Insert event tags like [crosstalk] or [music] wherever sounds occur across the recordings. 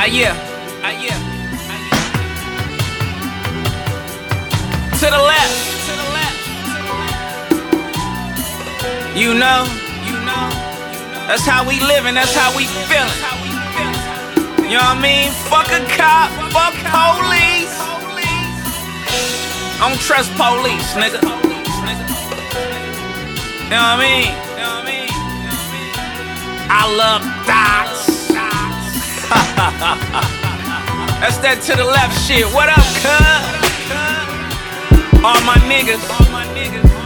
Ah yeah, ah yeah, ah. To the left. You know, you know. That's how we living. That's how we feeling. You know what I mean? Fuck a cop, fuck police. I don't trust police, nigga. You know what I mean? I love. [laughs] That's that to the left shit. What up, cuz? All my niggas.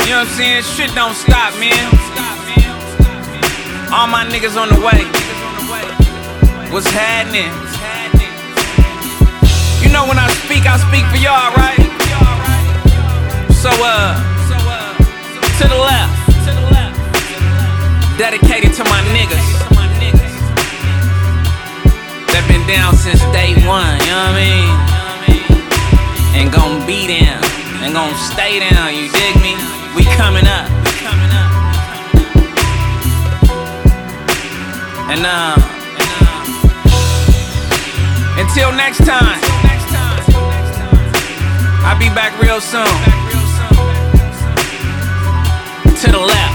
You know what I'm saying? Shit don't stop, man. All my niggas on the way. What's happening? You know when I speak, I speak for y'all, right? So uh, to the left. Dedicated to my niggas down since day one, you know what I mean? And gon' be down, and gon' stay down, you dig me? We coming up. And uh, until next time, I'll be back real soon. To the left.